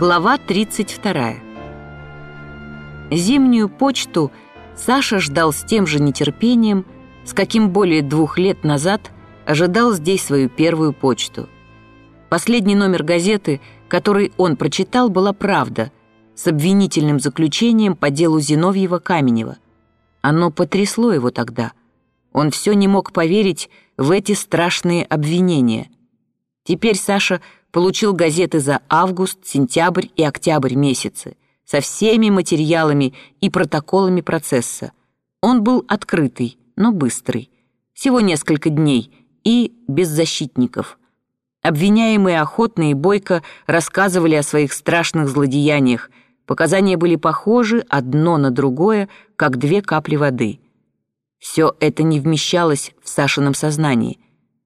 Глава 32. Зимнюю почту Саша ждал с тем же нетерпением, с каким более двух лет назад ожидал здесь свою первую почту. Последний номер газеты, который он прочитал, была «Правда» с обвинительным заключением по делу Зиновьева-Каменева. Оно потрясло его тогда. Он все не мог поверить в эти страшные обвинения. Теперь Саша получил газеты за август, сентябрь и октябрь месяцы со всеми материалами и протоколами процесса. Он был открытый, но быстрый. Всего несколько дней и без защитников. Обвиняемые охотно и бойко рассказывали о своих страшных злодеяниях. Показания были похожи одно на другое, как две капли воды. Все это не вмещалось в Сашином сознании.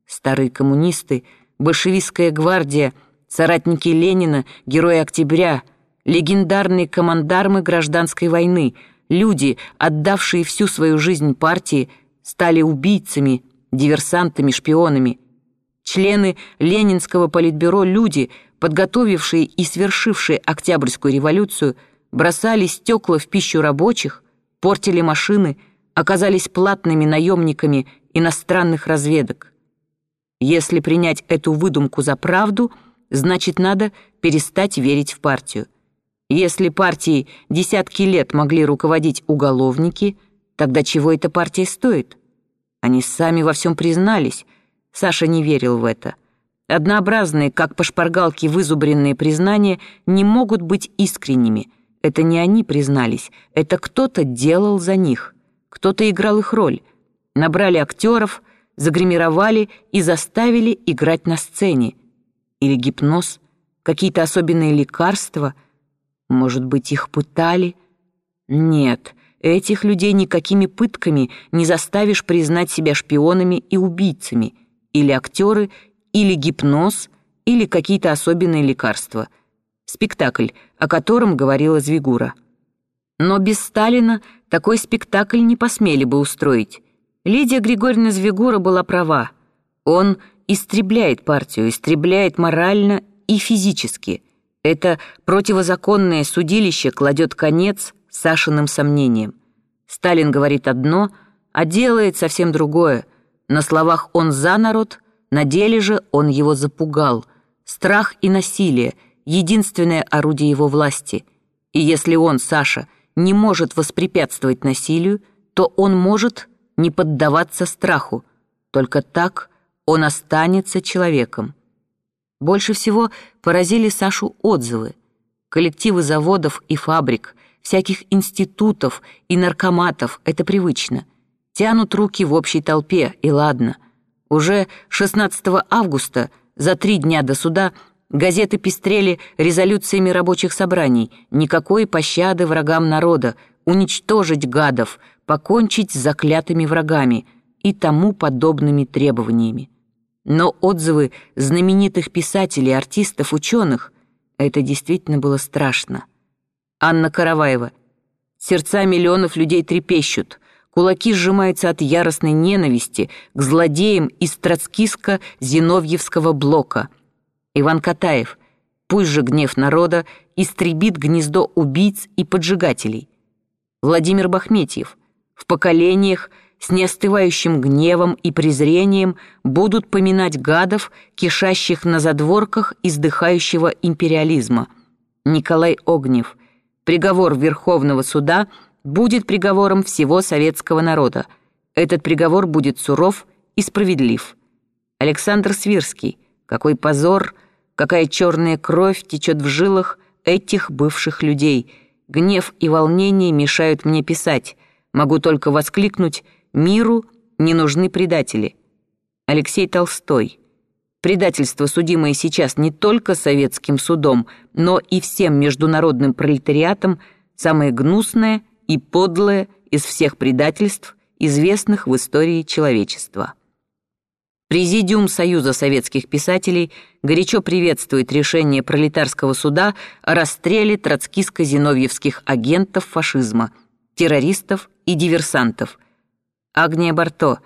Старые коммунисты — большевистская гвардия, соратники Ленина, герои октября, легендарные командармы гражданской войны, люди, отдавшие всю свою жизнь партии, стали убийцами, диверсантами, шпионами. Члены Ленинского политбюро люди, подготовившие и свершившие Октябрьскую революцию, бросали стекла в пищу рабочих, портили машины, оказались платными наемниками иностранных разведок. Если принять эту выдумку за правду, значит, надо перестать верить в партию. Если партией десятки лет могли руководить уголовники, тогда чего эта партия стоит? Они сами во всем признались. Саша не верил в это. Однообразные, как по шпаргалке вызубренные признания, не могут быть искренними. Это не они признались, это кто-то делал за них. Кто-то играл их роль. Набрали актеров — загримировали и заставили играть на сцене. Или гипноз, какие-то особенные лекарства. Может быть, их пытали? Нет, этих людей никакими пытками не заставишь признать себя шпионами и убийцами. Или актеры, или гипноз, или какие-то особенные лекарства. Спектакль, о котором говорила Звигура. Но без Сталина такой спектакль не посмели бы устроить. Лидия Григорьевна Звигура была права. Он истребляет партию, истребляет морально и физически. Это противозаконное судилище кладет конец Сашиным сомнениям. Сталин говорит одно, а делает совсем другое. На словах он за народ, на деле же он его запугал. Страх и насилие — единственное орудие его власти. И если он, Саша, не может воспрепятствовать насилию, то он может не поддаваться страху. Только так он останется человеком. Больше всего поразили Сашу отзывы. Коллективы заводов и фабрик, всяких институтов и наркоматов — это привычно. Тянут руки в общей толпе, и ладно. Уже 16 августа, за три дня до суда, газеты пестрели резолюциями рабочих собраний. Никакой пощады врагам народа, уничтожить гадов — покончить с заклятыми врагами и тому подобными требованиями. Но отзывы знаменитых писателей, артистов, ученых — это действительно было страшно. Анна Караваева. Сердца миллионов людей трепещут, кулаки сжимаются от яростной ненависти к злодеям из троцкистско-зиновьевского блока. Иван Катаев. Пусть же гнев народа истребит гнездо убийц и поджигателей. Владимир Бахметьев в поколениях с неостывающим гневом и презрением будут поминать гадов, кишащих на задворках издыхающего империализма. Николай Огнев. Приговор Верховного суда будет приговором всего советского народа. Этот приговор будет суров и справедлив. Александр Свирский. Какой позор, какая черная кровь течет в жилах этих бывших людей. Гнев и волнение мешают мне писать. Могу только воскликнуть «Миру не нужны предатели». Алексей Толстой. Предательство, судимое сейчас не только советским судом, но и всем международным пролетариатом, самое гнусное и подлое из всех предательств, известных в истории человечества. Президиум Союза советских писателей горячо приветствует решение пролетарского суда о расстреле троцкиско-зиновьевских агентов фашизма – террористов и диверсантов. Агния Барто,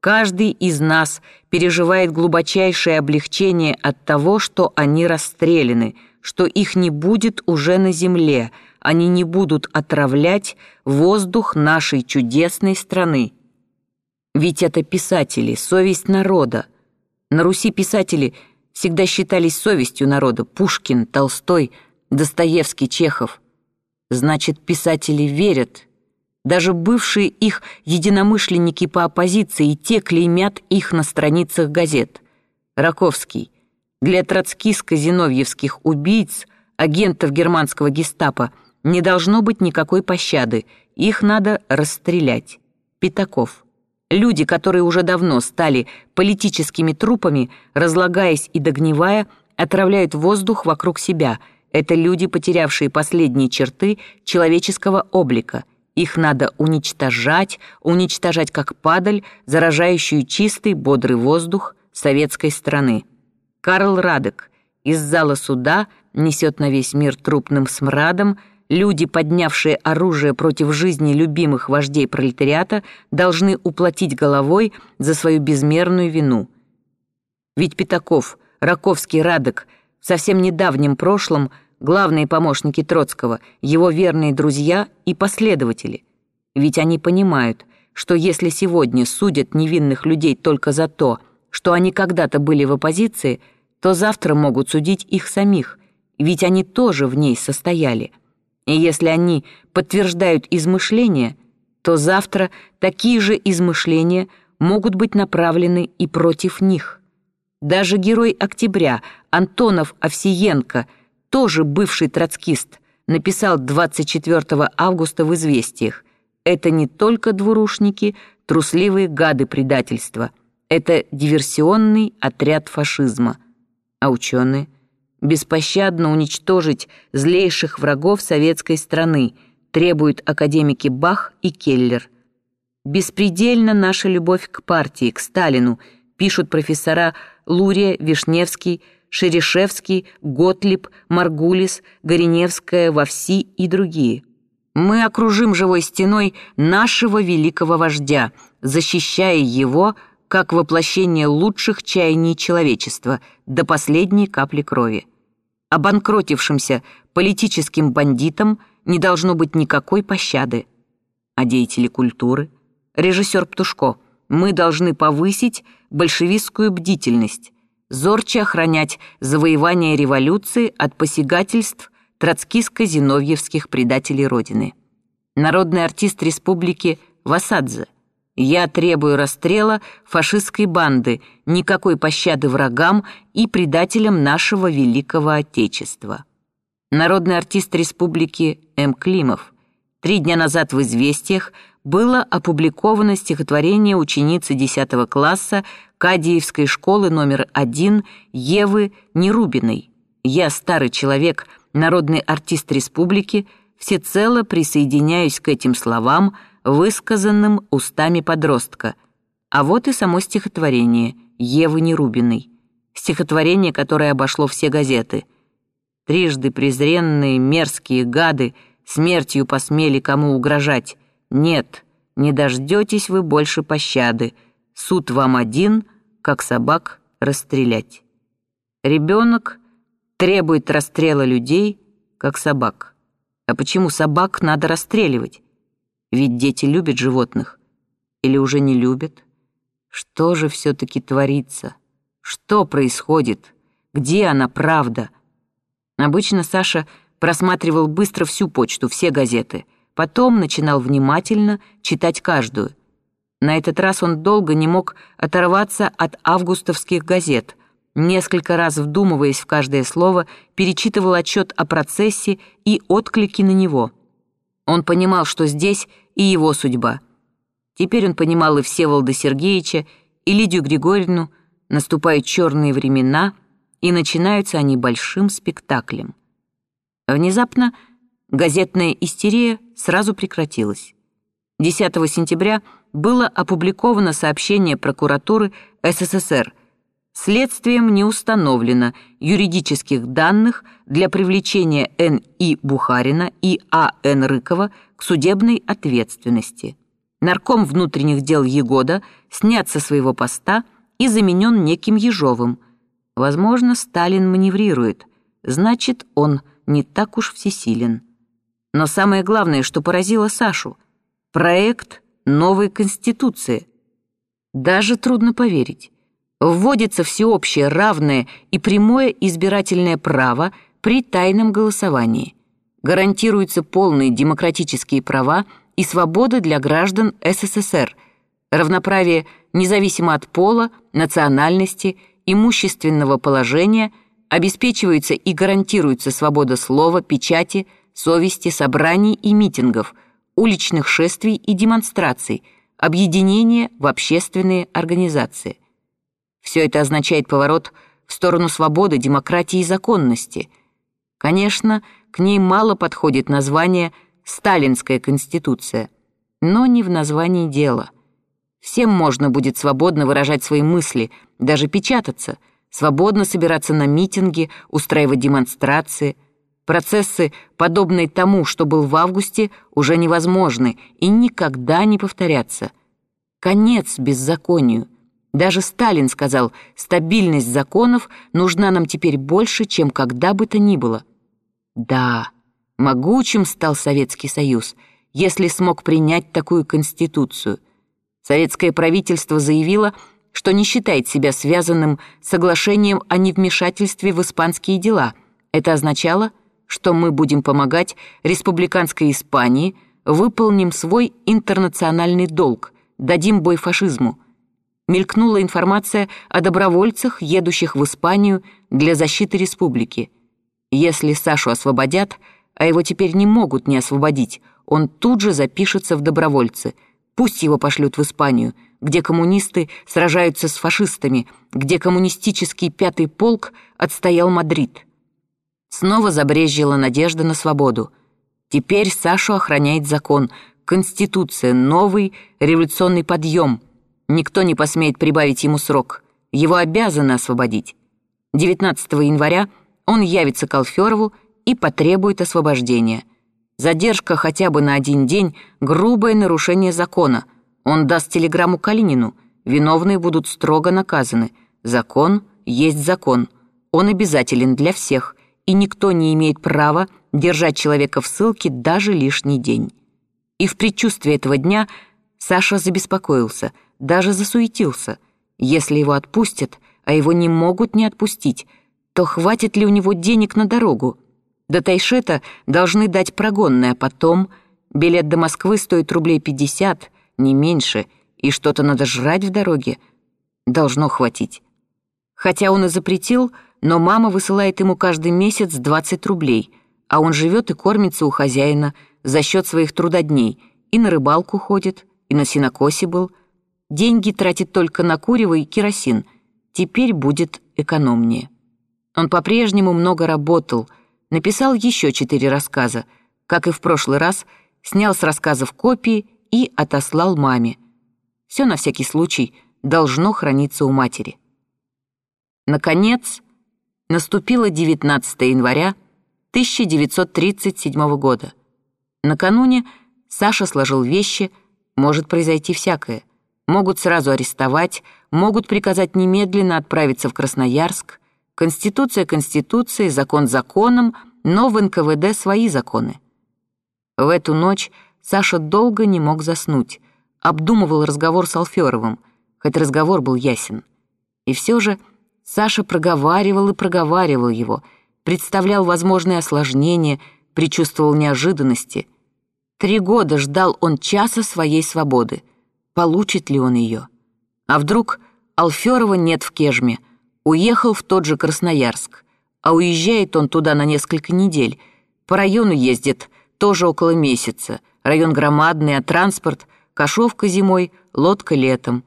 каждый из нас переживает глубочайшее облегчение от того, что они расстреляны, что их не будет уже на земле, они не будут отравлять воздух нашей чудесной страны. Ведь это писатели, совесть народа. На Руси писатели всегда считались совестью народа. Пушкин, Толстой, Достоевский, Чехов. Значит, писатели верят. Даже бывшие их единомышленники по оппозиции, те клеймят их на страницах газет. Раковский. Для троцкиско-зиновьевских убийц, агентов германского гестапо, не должно быть никакой пощады. Их надо расстрелять. Пятаков. Люди, которые уже давно стали политическими трупами, разлагаясь и догнивая, отравляют воздух вокруг себя. Это люди, потерявшие последние черты человеческого облика. Их надо уничтожать, уничтожать как падаль, заражающую чистый, бодрый воздух советской страны. Карл Радек из зала суда несет на весь мир трупным смрадом, Люди, поднявшие оружие против жизни любимых вождей пролетариата, должны уплатить головой за свою безмерную вину. Ведь Пятаков, Раковский, Радок в совсем недавнем прошлом главные помощники Троцкого, его верные друзья и последователи. Ведь они понимают, что если сегодня судят невинных людей только за то, что они когда-то были в оппозиции, то завтра могут судить их самих, ведь они тоже в ней состояли. И если они подтверждают измышления, то завтра такие же измышления могут быть направлены и против них. Даже герой октября Антонов Овсиенко, тоже бывший троцкист, написал 24 августа в «Известиях». Это не только двурушники, трусливые гады предательства. Это диверсионный отряд фашизма. А ученые – беспощадно уничтожить злейших врагов советской страны, требуют академики Бах и Келлер. Беспредельна наша любовь к партии, к Сталину, пишут профессора Лурия, Вишневский, Шерешевский, Готлиб, Маргулис, Гореневская, Вовси и другие. Мы окружим живой стеной нашего великого вождя, защищая его как воплощение лучших чаяний человечества до последней капли крови обанкротившимся политическим бандитам не должно быть никакой пощады. А деятели культуры, режиссер Птушко, мы должны повысить большевистскую бдительность, зорче охранять завоевание революции от посягательств троцкиско-зиновьевских предателей Родины. Народный артист республики Васадзе – я требую расстрела фашистской банды, никакой пощады врагам и предателям нашего великого Отечества. Народный артист республики М. Климов. Три дня назад в «Известиях» было опубликовано стихотворение ученицы 10 класса Кадиевской школы номер 1 Евы Нерубиной. «Я старый человек, народный артист республики, всецело присоединяюсь к этим словам – высказанным устами подростка. А вот и само стихотворение Евы Нерубиной. Стихотворение, которое обошло все газеты. Трижды презренные мерзкие гады смертью посмели кому угрожать. Нет, не дождетесь вы больше пощады. Суд вам один, как собак, расстрелять. Ребенок требует расстрела людей, как собак. А почему собак надо расстреливать? Ведь дети любят животных. Или уже не любят? Что же все-таки творится? Что происходит? Где она правда? Обычно Саша просматривал быстро всю почту, все газеты. Потом начинал внимательно читать каждую. На этот раз он долго не мог оторваться от августовских газет. Несколько раз вдумываясь в каждое слово, перечитывал отчет о процессе и отклики на него — он понимал, что здесь и его судьба. Теперь он понимал и Всеволода Сергеевича, и Лидию Григорьевну, наступают черные времена, и начинаются они большим спектаклем. Внезапно газетная истерия сразу прекратилась. 10 сентября было опубликовано сообщение прокуратуры СССР – Следствием не установлено юридических данных для привлечения Н.И. Бухарина и А.Н. Рыкова к судебной ответственности. Нарком внутренних дел Егода снят со своего поста и заменен неким Ежовым. Возможно, Сталин маневрирует. значит, он не так уж всесилен. Но самое главное, что поразило Сашу — проект новой Конституции. Даже трудно поверить. Вводится всеобщее, равное и прямое избирательное право при тайном голосовании. Гарантируются полные демократические права и свободы для граждан СССР, равноправие независимо от пола, национальности, имущественного положения, обеспечивается и гарантируется свобода слова, печати, совести, собраний и митингов, уличных шествий и демонстраций, объединения в общественные организации. Все это означает поворот в сторону свободы, демократии и законности. Конечно, к ней мало подходит название «Сталинская конституция», но не в названии дело. Всем можно будет свободно выражать свои мысли, даже печататься, свободно собираться на митинги, устраивать демонстрации – Процессы, подобные тому, что был в августе, уже невозможны и никогда не повторятся. Конец беззаконию. Даже Сталин сказал, стабильность законов нужна нам теперь больше, чем когда бы то ни было. Да, могучим стал Советский Союз, если смог принять такую конституцию. Советское правительство заявило, что не считает себя связанным соглашением о невмешательстве в испанские дела. Это означало – что мы будем помогать республиканской Испании, выполним свой интернациональный долг, дадим бой фашизму. Мелькнула информация о добровольцах, едущих в Испанию для защиты республики. Если Сашу освободят, а его теперь не могут не освободить, он тут же запишется в добровольцы. Пусть его пошлют в Испанию, где коммунисты сражаются с фашистами, где коммунистический пятый полк отстоял Мадрид. Снова забрезжила надежда на свободу. Теперь Сашу охраняет закон, конституция, новый революционный подъем. Никто не посмеет прибавить ему срок. Его обязаны освободить. 19 января он явится к Алферову и потребует освобождения. Задержка хотя бы на один день — грубое нарушение закона. Он даст телеграмму Калинину. Виновные будут строго наказаны. Закон есть закон. Он обязателен для всех и никто не имеет права держать человека в ссылке даже лишний день. И в предчувствии этого дня Саша забеспокоился, даже засуетился. Если его отпустят, а его не могут не отпустить, то хватит ли у него денег на дорогу? До Тайшета должны дать прогонное, а потом билет до Москвы стоит рублей 50, не меньше, и что-то надо жрать в дороге. Должно хватить. Хотя он и запретил, но мама высылает ему каждый месяц 20 рублей, а он живет и кормится у хозяина за счет своих трудодней, и на рыбалку ходит, и на синокосе был. Деньги тратит только на курево и керосин. Теперь будет экономнее. Он по-прежнему много работал, написал еще четыре рассказа, как и в прошлый раз, снял с рассказов копии и отослал маме. Все на всякий случай должно храниться у матери. Наконец, наступило 19 января 1937 года. Накануне Саша сложил вещи, может произойти всякое. Могут сразу арестовать, могут приказать немедленно отправиться в Красноярск. Конституция Конституцией, закон законом, но в НКВД свои законы. В эту ночь Саша долго не мог заснуть, обдумывал разговор с Алферовым, хоть разговор был ясен. И все же Саша проговаривал и проговаривал его, представлял возможные осложнения, предчувствовал неожиданности. Три года ждал он часа своей свободы. Получит ли он ее? А вдруг Алферова нет в Кежме, уехал в тот же Красноярск, а уезжает он туда на несколько недель, по району ездит тоже около месяца, район громадный, а транспорт — кошовка зимой, лодка летом.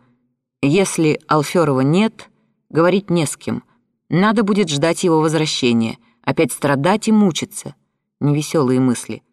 Если Алферова нет — Говорить не с кем. Надо будет ждать его возвращения, опять страдать и мучиться. Невеселые мысли —